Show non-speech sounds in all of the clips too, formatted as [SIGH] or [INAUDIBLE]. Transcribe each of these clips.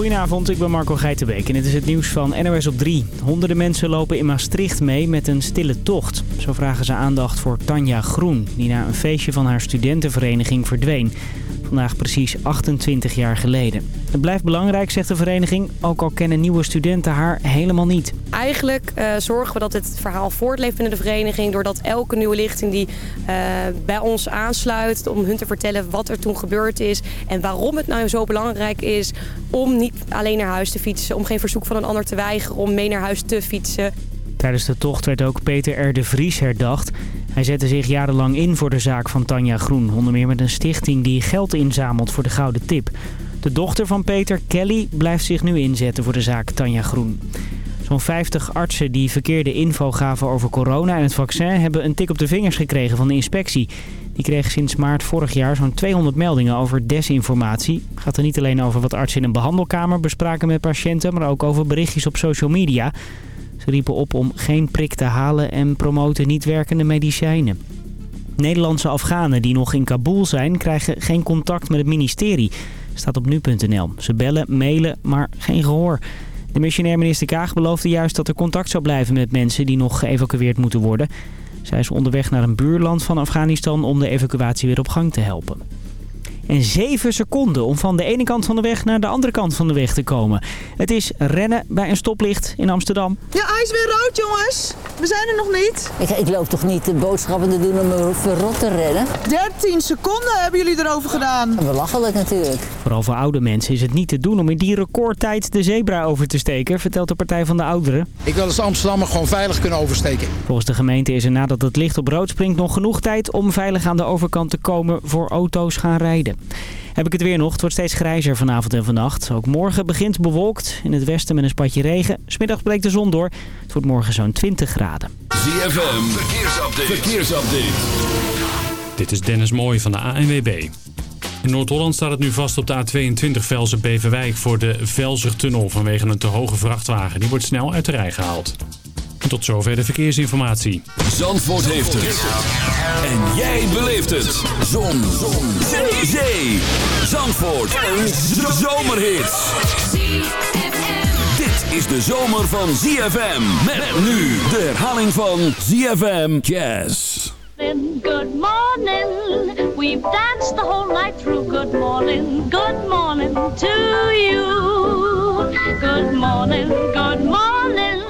Goedenavond, ik ben Marco Geitenbeek en dit is het nieuws van NOS op 3. Honderden mensen lopen in Maastricht mee met een stille tocht. Zo vragen ze aandacht voor Tanja Groen, die na een feestje van haar studentenvereniging verdween. Vandaag precies 28 jaar geleden. Het blijft belangrijk, zegt de vereniging, ook al kennen nieuwe studenten haar helemaal niet. Eigenlijk uh, zorgen we dat het verhaal voortleeft binnen de vereniging... doordat elke nieuwe lichting die uh, bij ons aansluit... om hun te vertellen wat er toen gebeurd is... en waarom het nou zo belangrijk is om niet alleen naar huis te fietsen... om geen verzoek van een ander te weigeren om mee naar huis te fietsen. Tijdens de tocht werd ook Peter R. de Vries herdacht. Hij zette zich jarenlang in voor de zaak van Tanja Groen. Onder meer met een stichting die geld inzamelt voor de Gouden Tip. De dochter van Peter, Kelly, blijft zich nu inzetten voor de zaak Tanja Groen. Zo'n 50 artsen die verkeerde info gaven over corona en het vaccin... hebben een tik op de vingers gekregen van de inspectie. Die kreeg sinds maart vorig jaar zo'n 200 meldingen over desinformatie. Het gaat er niet alleen over wat artsen in een behandelkamer bespraken met patiënten... maar ook over berichtjes op social media... Ze riepen op om geen prik te halen en promoten niet werkende medicijnen. Nederlandse Afghanen die nog in Kabul zijn krijgen geen contact met het ministerie. Staat op nu.nl. Ze bellen, mailen, maar geen gehoor. De missionair minister Kaag beloofde juist dat er contact zou blijven met mensen die nog geëvacueerd moeten worden. Zij is onderweg naar een buurland van Afghanistan om de evacuatie weer op gang te helpen en 7 seconden om van de ene kant van de weg naar de andere kant van de weg te komen. Het is rennen bij een stoplicht in Amsterdam. Ja, hij is weer rood jongens. We zijn er nog niet. Ik, ik loop toch niet de boodschappen te doen om me verrot te redden? 13 seconden hebben jullie erover gedaan. Belachelijk natuurlijk. Vooral voor oude mensen is het niet te doen om in die recordtijd de zebra over te steken, vertelt de Partij van de Ouderen. Ik wil als Amsterdammer gewoon veilig kunnen oversteken. Volgens de gemeente is er nadat het licht op rood springt nog genoeg tijd om veilig aan de overkant te komen voor auto's gaan rijden. Heb ik het weer nog. Het wordt steeds grijzer vanavond en vannacht. Ook morgen begint bewolkt. In het westen met een spatje regen. Smiddag breekt de zon door. Het wordt morgen zo'n 20 graden. ZFM, verkeersupdate. verkeersupdate. Dit is Dennis Mooij van de ANWB. In Noord-Holland staat het nu vast op de A22 Velzen-Beverwijk voor de Velzertunnel vanwege een te hoge vrachtwagen. Die wordt snel uit de rij gehaald. Tot zover de verkeersinformatie. Zandvoort heeft het. En jij beleeft het. Zon. Zon. Zee. Zee. Zandvoort. Een zomerhit. Dit is de zomer van ZFM. Met nu de herhaling van ZFM Jazz. Good morning. We've danced the whole night through. Good morning. Good morning to you. Good morning. Good morning.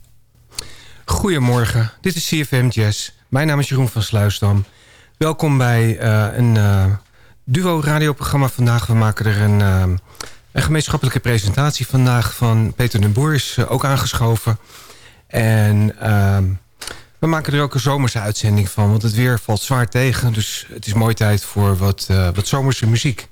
Goedemorgen, dit is CFM Jazz. Mijn naam is Jeroen van Sluisdam. Welkom bij uh, een uh, duo radioprogramma vandaag. We maken er een, uh, een gemeenschappelijke presentatie vandaag van Peter de Boer is ook aangeschoven. En ehm, we maken er ook een zomerse uitzending van, want het weer valt zwaar tegen. Dus het is mooi tijd voor wat, wat zomerse muziek.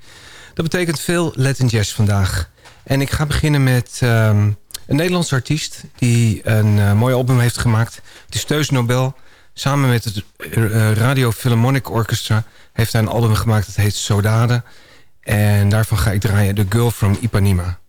Dat betekent veel Latin Jazz vandaag. En ik ga beginnen met... Ehm, een Nederlands artiest die een uh, mooi album heeft gemaakt. Het is Nobel. Samen met het uh, Radio Philharmonic Orchestra heeft hij een album gemaakt. Dat heet Sodade. En daarvan ga ik draaien The Girl from Ipanema.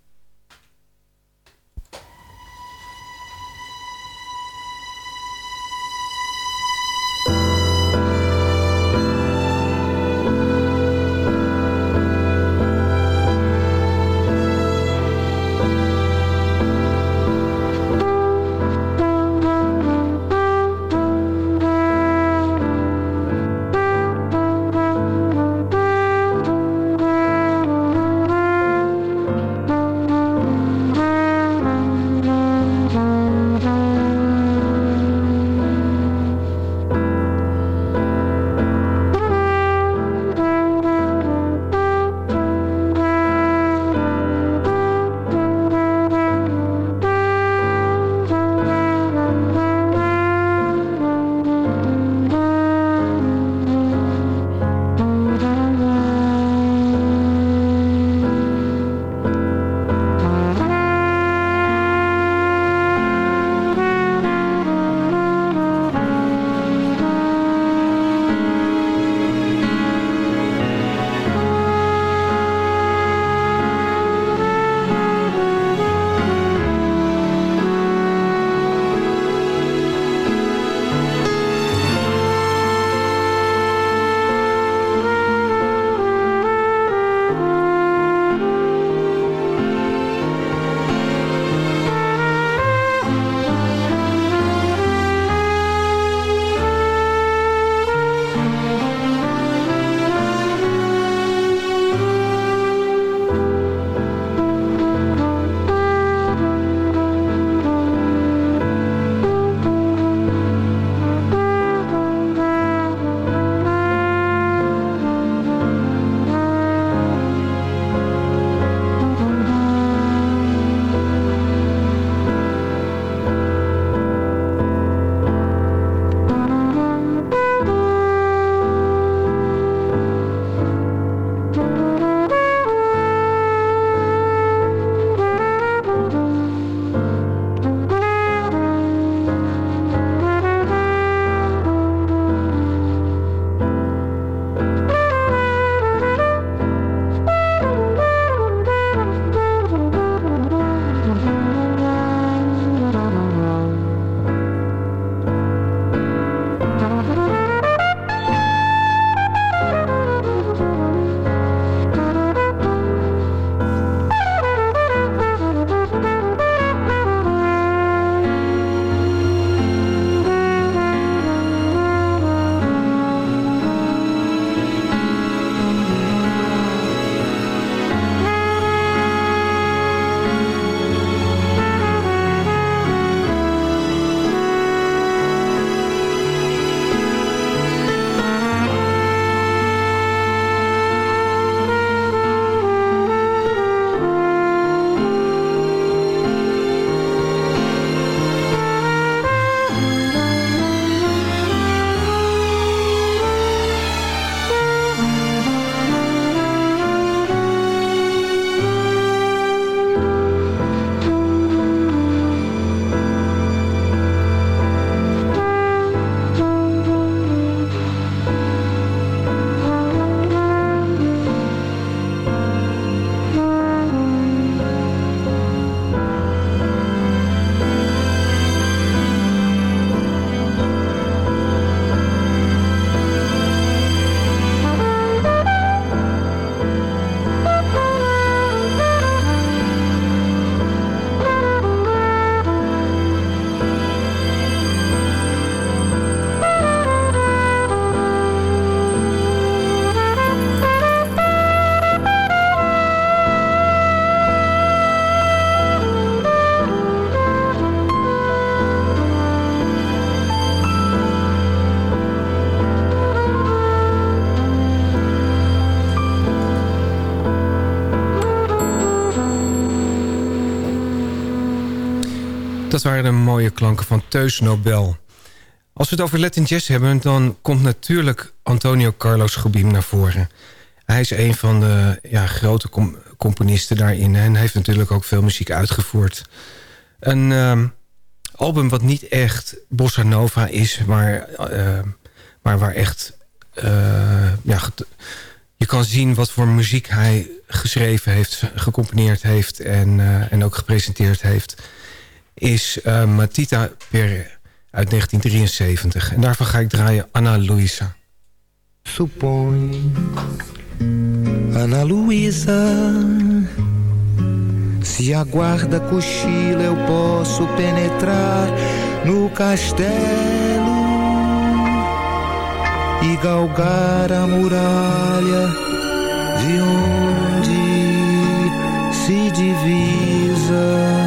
Dat waren de mooie klanken van Teus Nobel. Als we het over Latin Jazz hebben... dan komt natuurlijk Antonio Carlos Jobim naar voren. Hij is een van de ja, grote componisten daarin... en heeft natuurlijk ook veel muziek uitgevoerd. Een uh, album wat niet echt bossa nova is... maar, uh, maar waar echt... Uh, ja, je kan zien wat voor muziek hij geschreven heeft, gecomponeerd heeft... en, en ook gepresenteerd heeft is uh, Matita Perre uit 1973. En daarvan ga ik draaien Ana Luisa. Supõe, Ana Luisa, se a guarda cochila eu posso penetrar no castelo e galgar a muralha de onde se divisa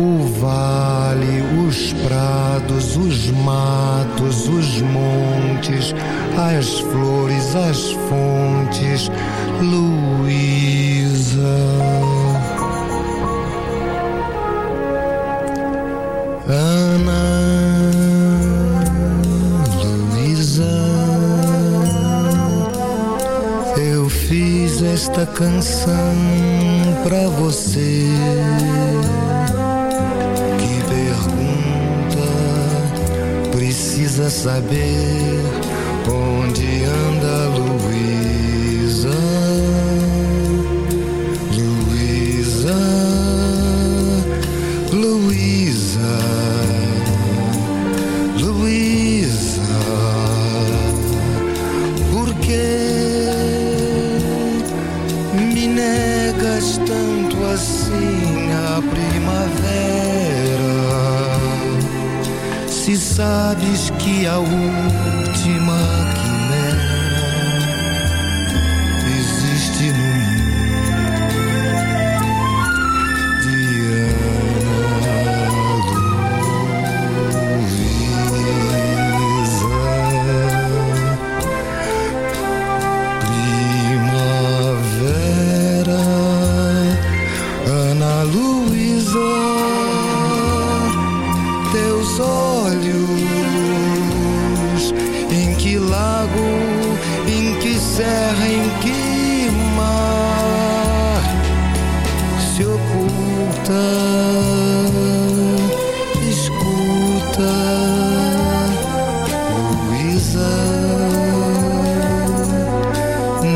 o vale, os prados, os matos, os montes, as flores, as fontes, Luísa. Ana Luísa, eu fiz esta canção pra você. Precisa saber onde anda Luísa. Yahoo. Oculta, escuta, Luísa,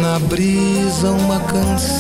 na brisa uma canção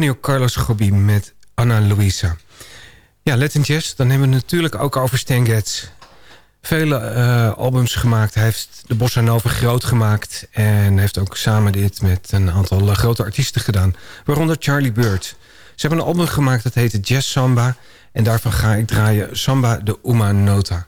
Antonio Carlos Gobi met Ana Luisa. Ja, Latin Jazz, dan hebben we het natuurlijk ook over Stan Getz. Vele uh, albums gemaakt. Hij heeft de Bossa Nova groot gemaakt. En heeft ook samen dit met een aantal uh, grote artiesten gedaan. Waaronder Charlie Bird. Ze hebben een album gemaakt dat heette Jazz Samba. En daarvan ga ik draaien Samba de Uma Nota.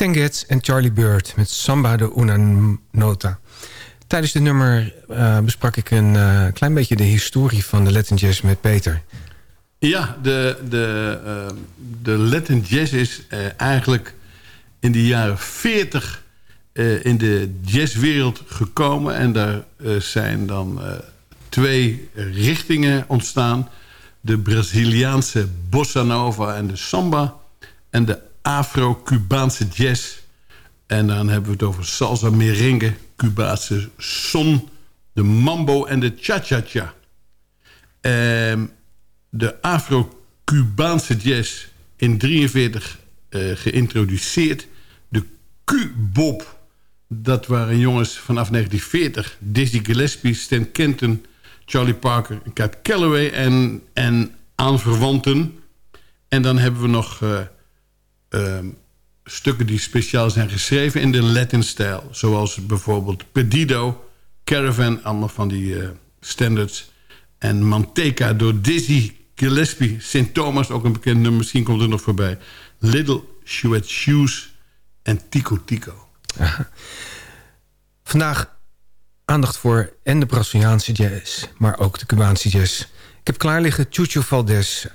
Stan Getz en Charlie Bird met Samba de Una Nota. Tijdens dit nummer uh, besprak ik een uh, klein beetje de historie van de Latin Jazz met Peter. Ja, de, de, uh, de Latin Jazz is eigenlijk in de jaren 40 in de jazzwereld gekomen. En daar zijn dan twee richtingen ontstaan. De Braziliaanse bossa nova en de samba. En de Afro-Cubaanse jazz. En dan hebben we het over salsa, merengue, Cubaanse son, de mambo en de cha-cha-cha. Ehm, de Afro-Cubaanse jazz in 43 uh, geïntroduceerd. De Q-bop, dat waren jongens vanaf 1940. Dizzy Gillespie, Stan Kenton, Charlie Parker, Cat Calloway en, en aanverwanten. En dan hebben we nog... Uh, uh, stukken die speciaal zijn geschreven in de Latin-stijl. Zoals bijvoorbeeld Pedido, Caravan, allemaal van die uh, standards. En Manteca door Dizzy Gillespie. St. Thomas, ook een bekend nummer, misschien komt er nog voorbij. Little Sweat Shoes en Tico Tico. [LAUGHS] Vandaag aandacht voor en de Braziliaanse jazz, maar ook de Cubaanse jazz. Ik heb klaar liggen Chucho Valdez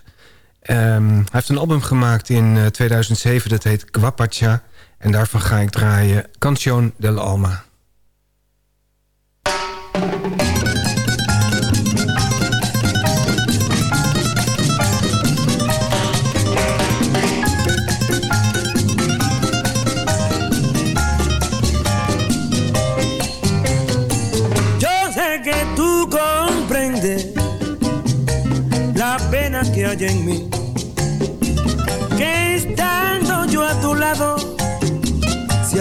Um, hij heeft een album gemaakt in uh, 2007, dat heet Guapacha. En daarvan ga ik draaien Canción del Alma. Que tú comprendes la pena que hay.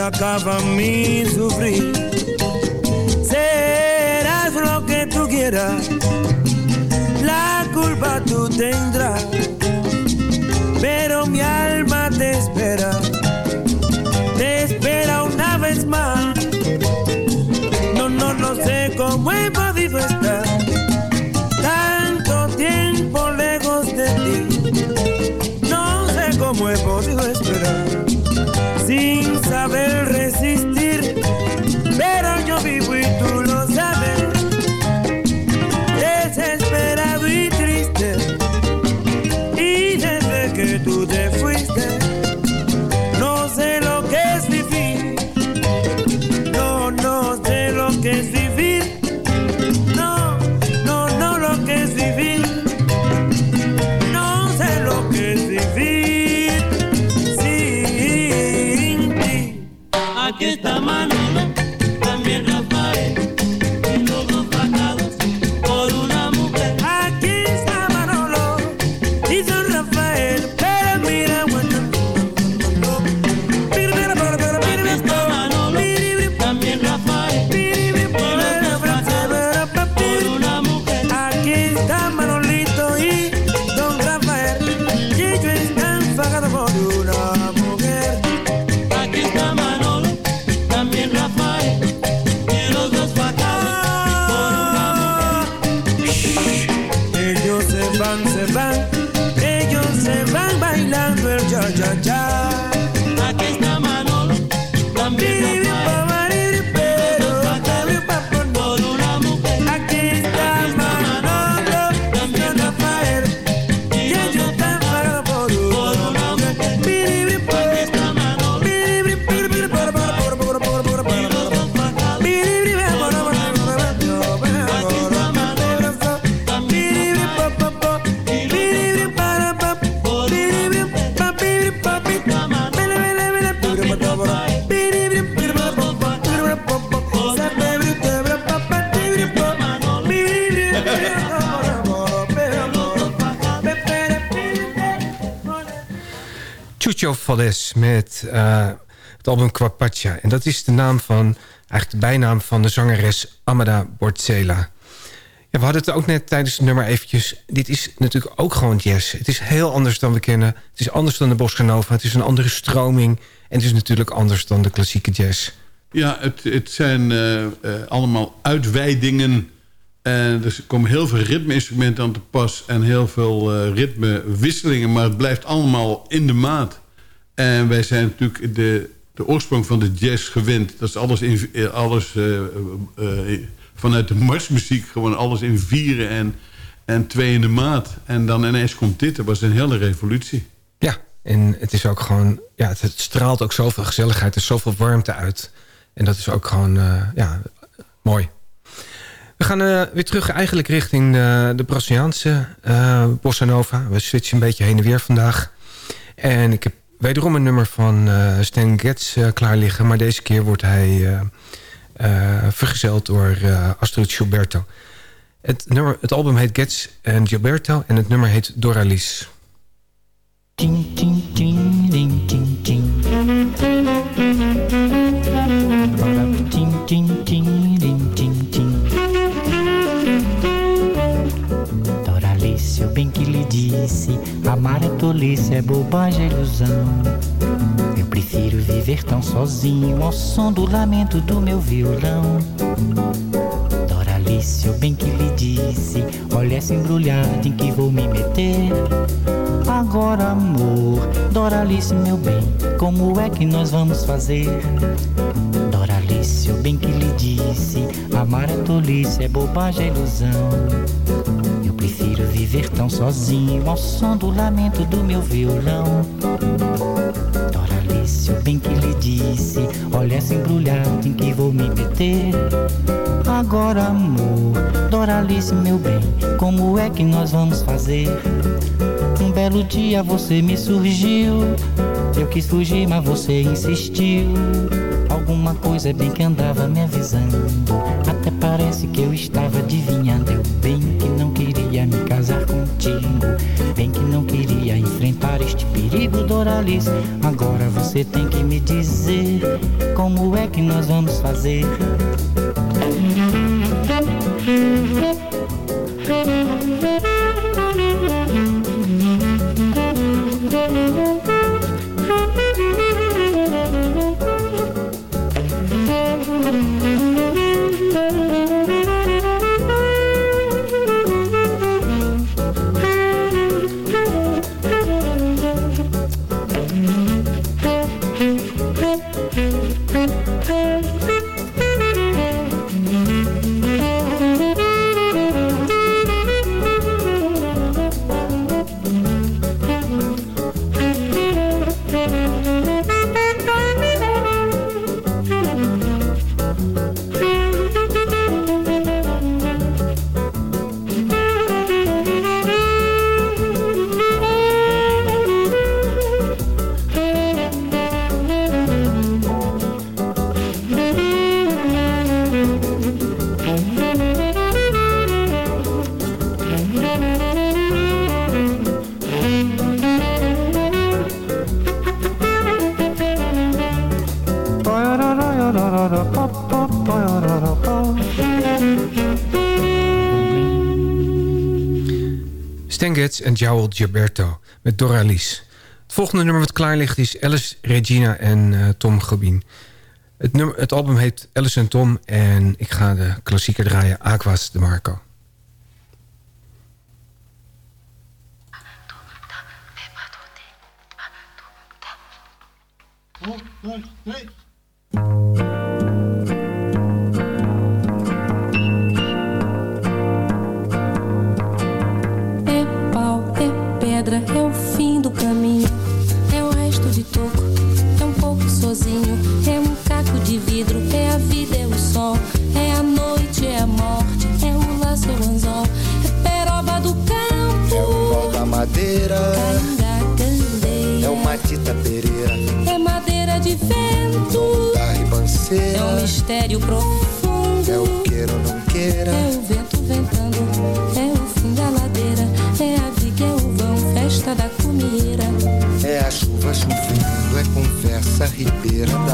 Acaba mi sufrir. Serás lo que tú quieras, la culpa tú tendrás. Pero mi alma te espera, te espera una vez más. No, no, no sé cómo podido met uh, het album Quapacha. En dat is de naam van, eigenlijk de bijnaam van de zangeres Amada Bortzela. Ja, we hadden het ook net tijdens het nummer eventjes... dit is natuurlijk ook gewoon jazz. Het is heel anders dan we kennen. Het is anders dan de Bossa Nova. Het is een andere stroming. En het is natuurlijk anders dan de klassieke jazz. Ja, het, het zijn uh, uh, allemaal uitweidingen. En er komen heel veel ritmeinstrumenten aan te pas... en heel veel ritmewisselingen. Maar het blijft allemaal in de maat. En wij zijn natuurlijk de de oorsprong van de jazz gewend. Dat is alles, in, eh, alles eh, eh, vanuit de marsmuziek. Gewoon alles in vieren en, en twee in de maat. En dan ineens komt dit. Dat was een hele revolutie. Ja, en het is ook gewoon... Ja, het, straalt ook zoveel gezelligheid. Is zoveel warmte uit. En dat is ook gewoon... ja, mooi. We gaan weer terug eigenlijk richting de, de Braziliaanse bossa nova. We switchen een beetje heen en weer vandaag. En ik heb wederom een nummer van eh, Stan Getz eh, klaar liggen. Maar deze keer wordt hij eh, vergezeld door Astrid Gilberto. Het, nummer, het album heet Getz en Gilberto en het nummer heet Doralice. Disse Amar é tolice, é bobagem, é ilusão Eu prefiro viver tão sozinho Ao som do lamento do meu violão Doralice, eu bem que lhe disse Olha essa embrulhada em que vou me meter Agora, amor, Doralice, meu bem, como é que nós vamos fazer? Doralice, eu bem que lhe disse, amar é tolice, é bobagem, é ilusão. Prefiro viver tão sozinho ao som do lamento do meu violão. Doralice, eu bem que lhe disse, olha essa embrulhada em que vou me meter. Agora, amor, Doralice, meu bem, como é que nós vamos fazer? Um belo dia você me surgiu. Eu quis fugir, mas você insistiu. Alguma coisa bem que andava me avisando. Até parece que eu estava adivinhando. Eu bem que não queria me casar contigo. Bem que não queria enfrentar este perigo, Doralice. Agora você tem que me dizer como é que nós vamos fazer. En Joel Gilberto met Doralice. Het volgende nummer wat klaar ligt is Alice, Regina en eh, Tom Gobin. Het, nummer, het album heet Alice en Tom en ik ga de klassieker draaien Aquas de Marco.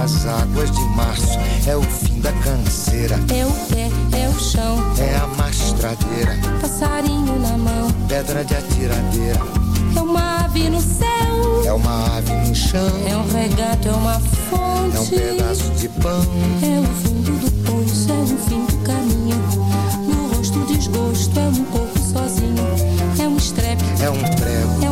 Das águas de março. É o fim da canseira, É o pé, é o chão, é a mastradeira, passarinho na mão, pedra de atiradeira. é uma ave no céu, É uma ave no chão, é um regato, é uma fonte, é um pedaço de pão. é o fundo do poço, é o fim do caminho. No rosto desgosto, é um corpo sozinho, é um estrepe, É um prego, é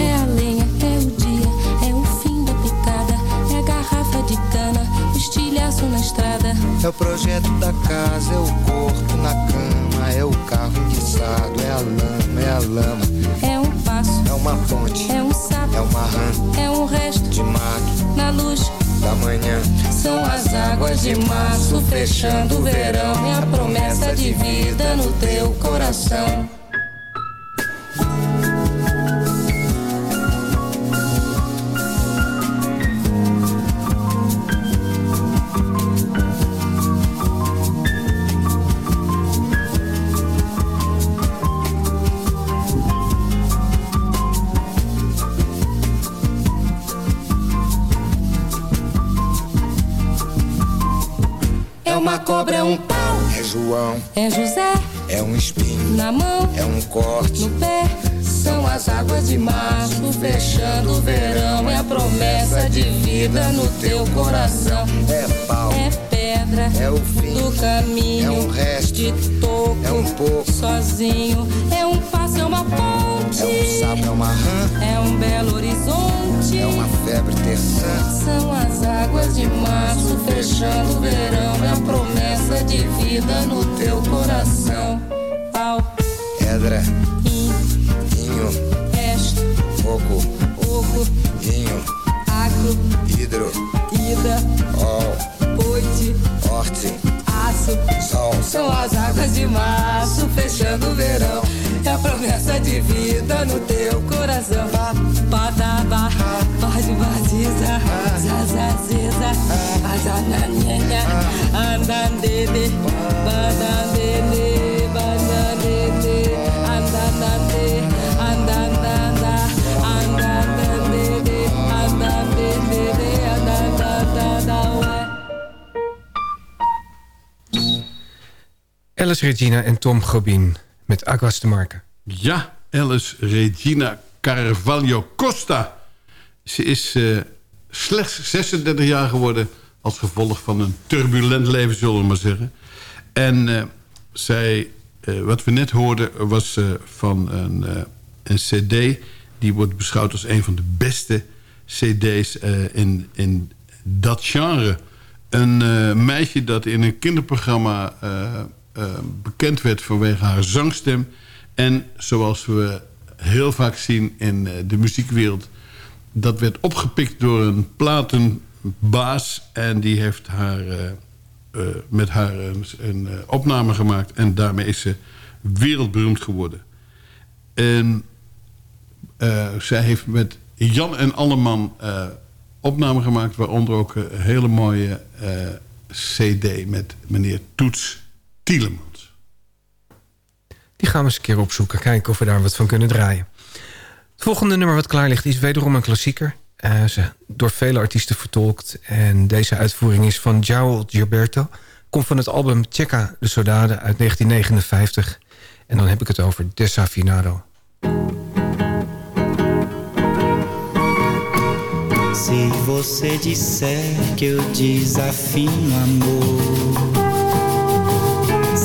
É a lenha, é o dia, é o fim da picada. É a garrafa de cana, o estilhaço na estrada. É o projeto da casa, é o corpo na cama. É o carro enguiçado, é a lama, é a lama. É um passo, é uma ponte, é um sapo, é uma rã, é um resto de mato. Na luz da manhã. São as águas de março fechando o verão. e é a promessa de vida no teu coração. Uma cobra, é um pau, É João, é José. É um espinho, na mão, é um corte, no pé. São as águas de março fechando o verão. É a promessa de vida no teu coração. é pau, É pedra é o fim, do caminho. é um resto, de toco, é um pouco, sozinho. É um passo, é uma ponte. é um sapo, é uma rã, É um belo horizonte. é uma febre terçã. São as águas de março fechando o verão. É a promessa de vida no teu coração. Pau, Pedra, in, inho, resto, fogo, oco, inho, agro, hidro, ida, ol, aço. sol. São as águas de março fechando o verão. É a promessa de vida no teu coração. Pataba, pode batiza, zazaziza, azananhenha, andandede, bandandede, Alice Regina en Tom Gobin met Aguas de Marca. Ja, Alice Regina Carvalho Costa. Ze is eh, slechts 36 jaar geworden... als gevolg van een turbulent leven, zullen we maar zeggen. En eh, zij, eh, wat we net hoorden, was van een, een cd... die wordt beschouwd als een van de beste cd's in, in dat genre. Een meisje dat in een kinderprogramma bekend werd vanwege haar zangstem. En zoals we heel vaak zien in eh, de muziekwereld... dat werd opgepikt door een platenbaas... en die heeft haar, eh, eh, met haar een, eh, opname gemaakt... en daarmee is ze wereldberoemd geworden. En eh, zij heeft met Jan en Alleman eh opnamen gemaakt... waaronder ook een hele mooie eh, cd met meneer Toets Tielemans. Die gaan we eens een keer opzoeken. Kijken of we daar wat van kunnen draaien. Het volgende nummer wat klaar ligt is wederom een klassieker. Eh, ze door vele artiesten vertolkt. En deze uitvoering is van João Gilberto. Komt van het album Checa de Soldade uit 1959. En dan heb ik het over Desafinado. Se você disser que eu desafino amor,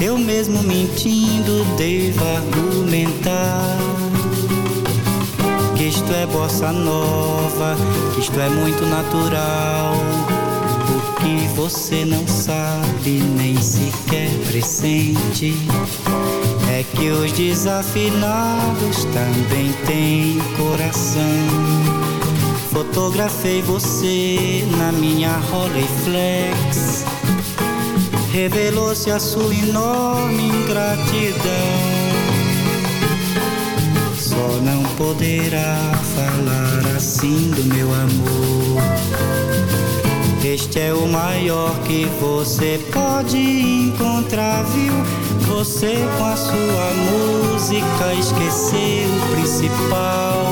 Eu mesmo mentindo devo argumentar que isto é bossa nova, que isto é muito natural. O que você não sabe nem sequer pressente é que os desafinados também têm coração. Fotografei você na minha Rolleiflex Revelou-se a sua enorme ingratidão Só não poderá falar assim do meu amor Este é o maior que você pode encontrar, viu? Você com a sua música esqueceu o principal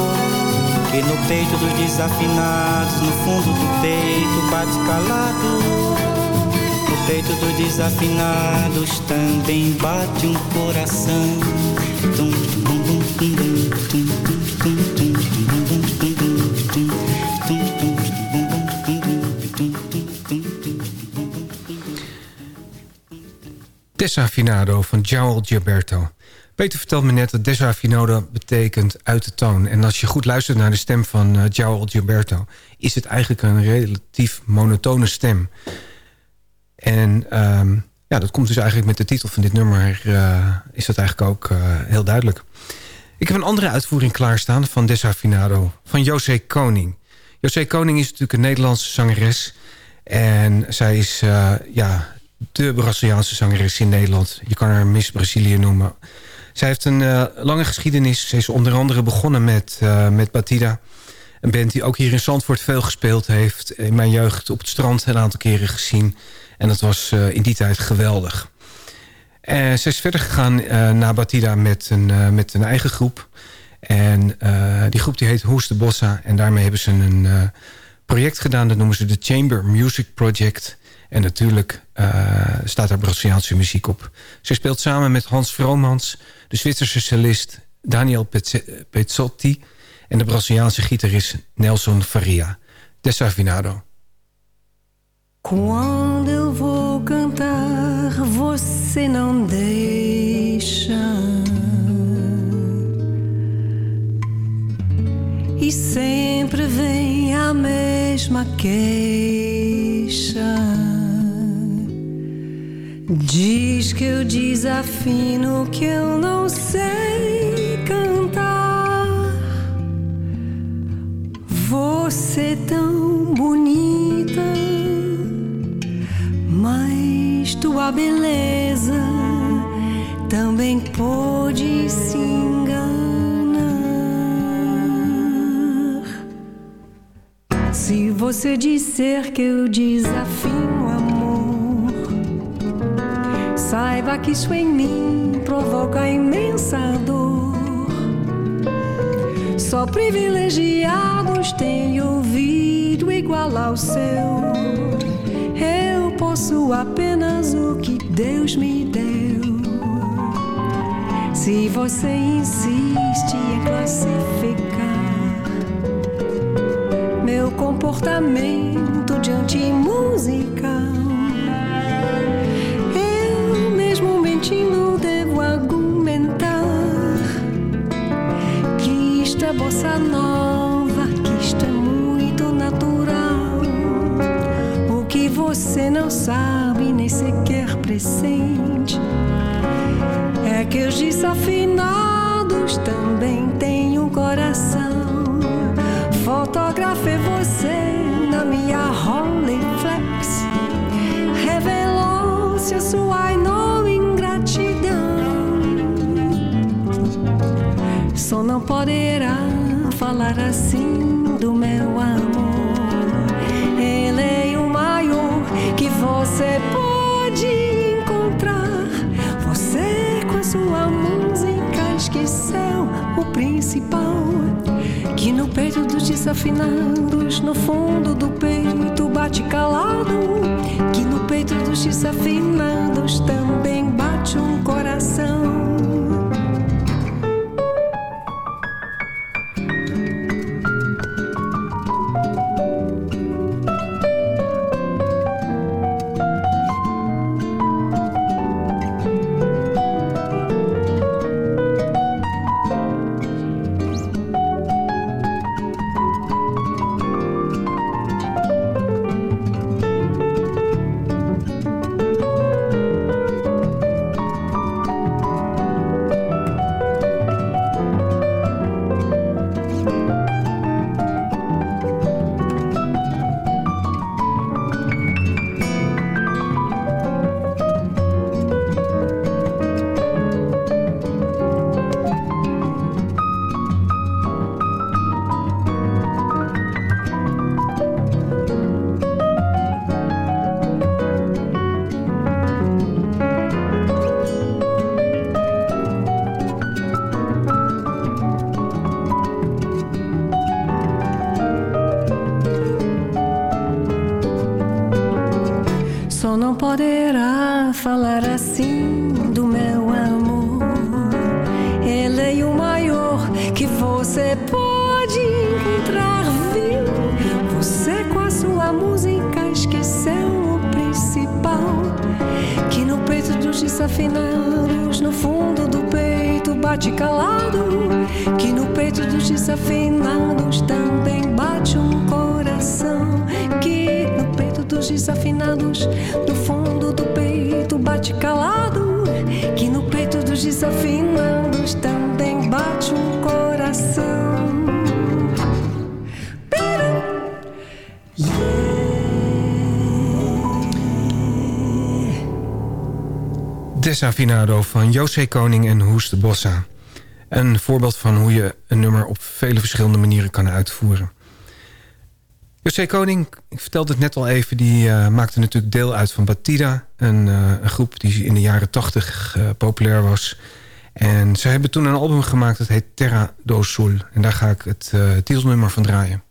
que no peito dos desafinados, no fundo do peito bate calado. Dos também bate um coração. Desafinado van João Gilberto. Peter vertelde me net dat desafinado betekent uit de toon. En als je goed luistert naar de stem van uh, Gilberto... is het eigenlijk een relatief monotone stem. En ehm, ja, dat komt dus eigenlijk met de titel van dit nummer... Uh, is dat eigenlijk ook uh, heel duidelijk. Ik heb een andere uitvoering klaarstaan van Desafinado... van José Koning. José Koning is natuurlijk een Nederlandse zangeres... en zij is ja, de Braziliaanse zangeres in Nederland. Je kan haar Miss Brazilië noemen. Zij heeft een uh, lange geschiedenis. Ze is onder andere begonnen met, uh, met Batida. Een band die ook hier in Zandvoort veel gespeeld heeft. In mijn jeugd op het strand een aantal keren gezien. En dat was uh, in die tijd geweldig. En ze is verder gegaan naar Batida met een, met een eigen groep. En die groep die heet Hoes de Bossa. En daarmee hebben ze een project gedaan. Dat noemen ze de Chamber Music Project... En natuurlijk staat daar Braziliaanse muziek op. Ze speelt samen met Hans Vromans, de Zwitserse cellist Daniel Pezzotti... en de Braziliaanse gitarist Nelson Faria. Desafinado. Quando eu vou cantar, você não deixa. E sempre vem a mesma queixa. Diz que eu desafino, que eu não sei cantar. Você tão bonita, tua beleza também pode se enganar. Se você disser que eu desafino amor Saiba que isso em mim provoca imensa dor. Só privilegiados têm ouvido igual ao seu. Eu posso apenas o que Deus me deu. Se você insiste em classificar meu comportamento diante musical devo argumentar que isto é bossa nova, você não sabe, nem sequer pressente, é que os desafinados também têm um coração. Principal. Que no peito dos desafinados, no fundo do peito bate calado. Que no peito dos desafinados também bate um coração. Poderá falar assim do meu amor. Ele é o maior que você pode encontrar, viu? Você com a sua música esqueceu o principal. Que no peito dos desafinados, no fundo do peito bate calado. Que no peito dos desafinados também bate um coração. Dos desafinados, no fundo do peito bate calado. Que no peito dos desafinados também bate um coração. Desafinado van José Koning en Hoes de Bossa. Een voorbeeld van hoe je een nummer op vele verschillende manieren kan uitvoeren. José Koning, ik vertelde het net al even... die uh, maakte natuurlijk deel uit van Batida. Een, uh, een groep die in de jaren tachtig uh, populair was. En ze hebben toen een album gemaakt dat heet Terra do Sul. En daar ga ik het titelnummer van draaien.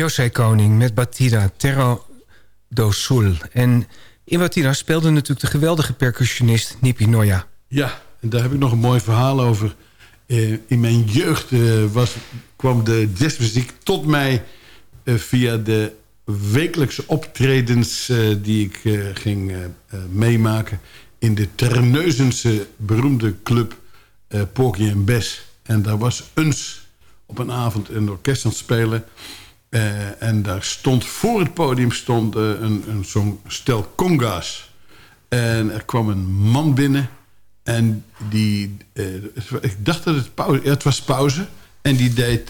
José Koning met Batida, Terro do Sul. En in Batida speelde natuurlijk de geweldige percussionist Nipi Noya. Ja, en daar heb ik nog een mooi verhaal over. Eh, in mijn jeugd eh, was, kwam de jazzmuziek tot mij eh, via de wekelijkse optredens die ik ging meemaken in de Terneuzense beroemde club Porky en Bess. En daar was eens op een avond een orkest aan het spelen. Eh, en daar stond voor het podium stond, eh, een, een, zo'n stel conga's. En er kwam een man binnen. En die, eh, ik dacht dat het pauze, het was pauze. En die deed,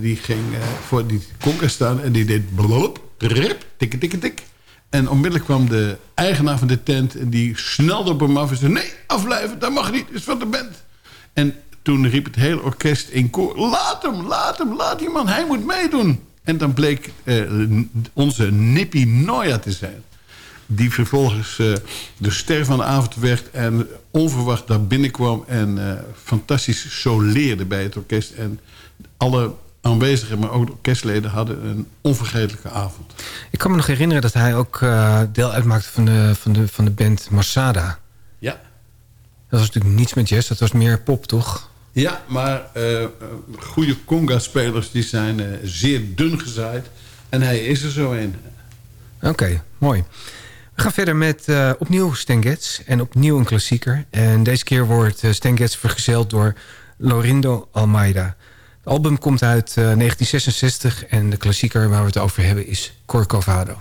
die ging voor die conga staan en die deed blop, rip, tik, tik, tik. En onmiddellijk kwam de eigenaar van de tent en die snelde op hem af en zei: Nee, afblijven, dat mag niet, is van de band. En toen riep het hele orkest in koor: Laat hem, laat hem, laat die man, hij moet meedoen. En dan bleek eh, onze Nippy Noya te zijn. Die vervolgens eh, de ster van de avond werd en onverwacht daar binnenkwam en eh, fantastisch soleerde bij het orkest. En alle aanwezigen, maar ook de orkestleden hadden een onvergetelijke avond. Ik kan me nog herinneren dat hij ook deel uitmaakte van de, van, de, van de band Masada. Ja. Dat was natuurlijk niets met jazz, dat was meer pop, toch? Ja, maar eh, eh, goede conga-spelers die zijn eh, zeer dun gezaaid. En hij is er zo een. Oké, mooi. We gaan verder met opnieuw Stan en opnieuw een klassieker. En deze keer wordt uh, Stan vergezeld door Lorindo Almeida. Het album komt uit uh, 1966 en de klassieker waar we het over hebben is. Corcovado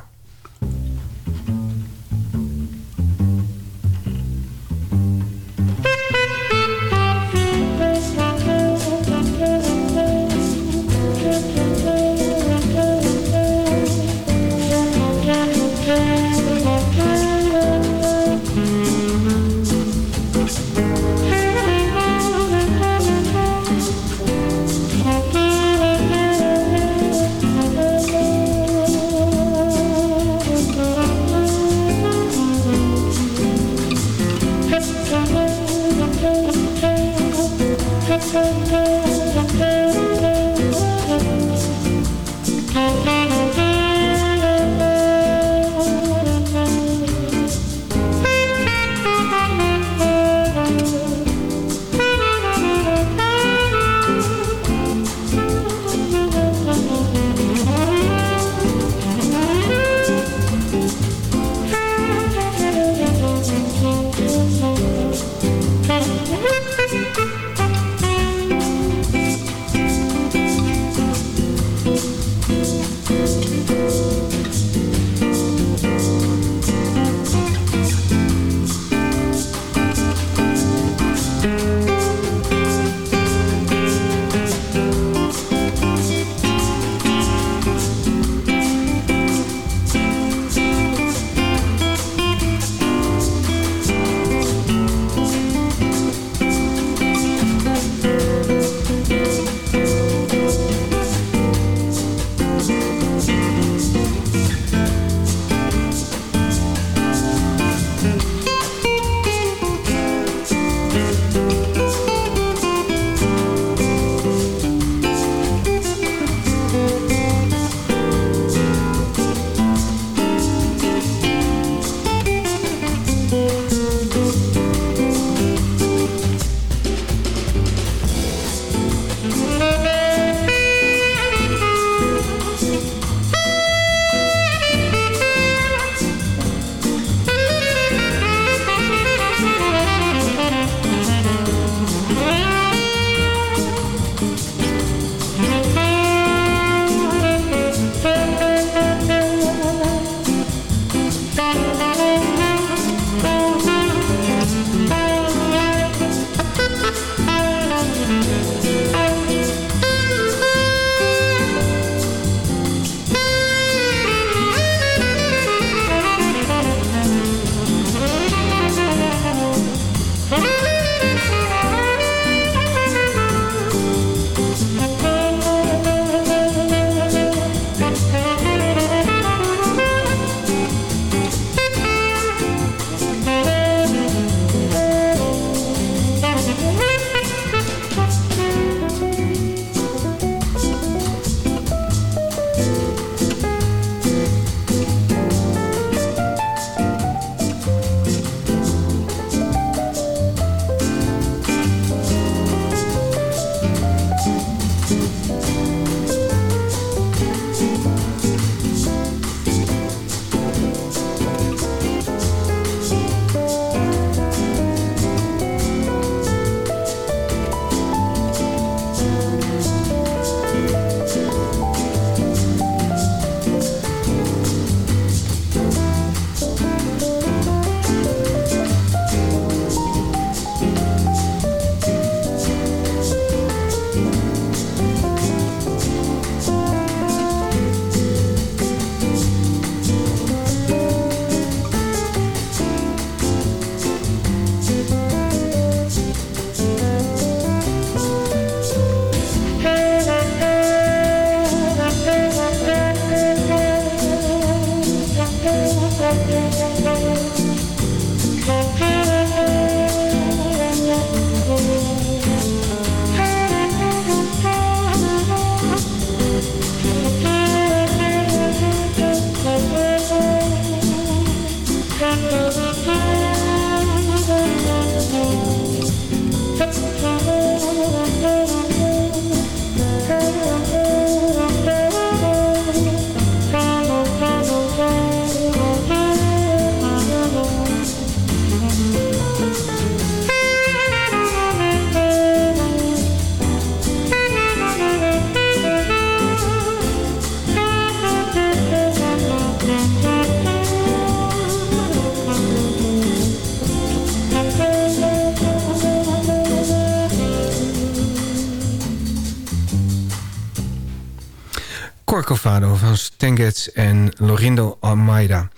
en Lorindo Almeida.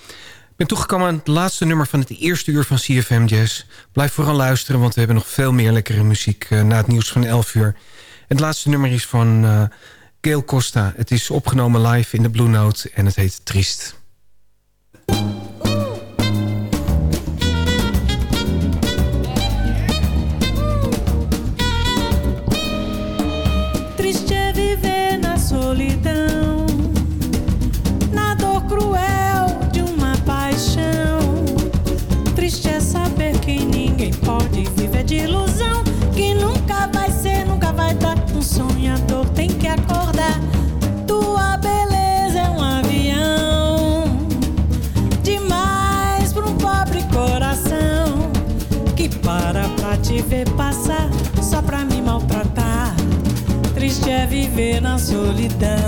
Ik ben toegekomen aan het laatste nummer van het eerste uur van CFM Jazz. Blijf vooral luisteren, want we hebben nog veel meer lekkere muziek uh, na het nieuws van 11 uur. Het laatste nummer is van uh, Gail Costa. Het is opgenomen live in de Blue Note en het heet Triest. Solidão.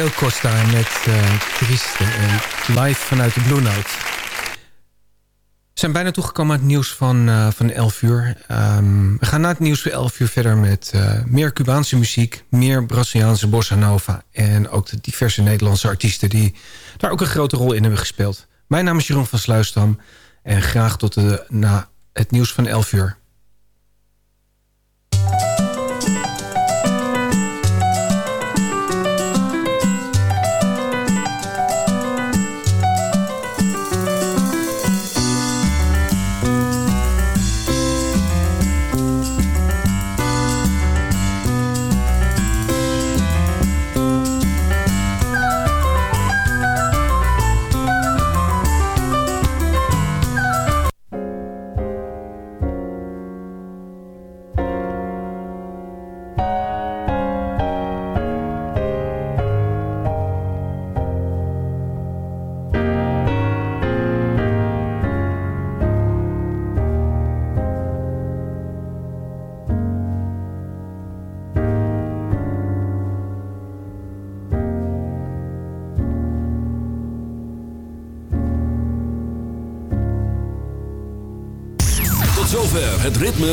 Gail Costa met uh, en live vanuit de Blue Note. We zijn bijna toegekomen aan het nieuws van, uh, van 11 uur. Um, we gaan na het nieuws van 11 uur verder met uh, meer Cubaanse muziek... meer Braziliaanse bossa nova... en ook de diverse Nederlandse artiesten... die daar ook een grote rol in hebben gespeeld. Mijn naam is Jeroen van Sluisdam... en graag tot de, na het nieuws van 11 uur.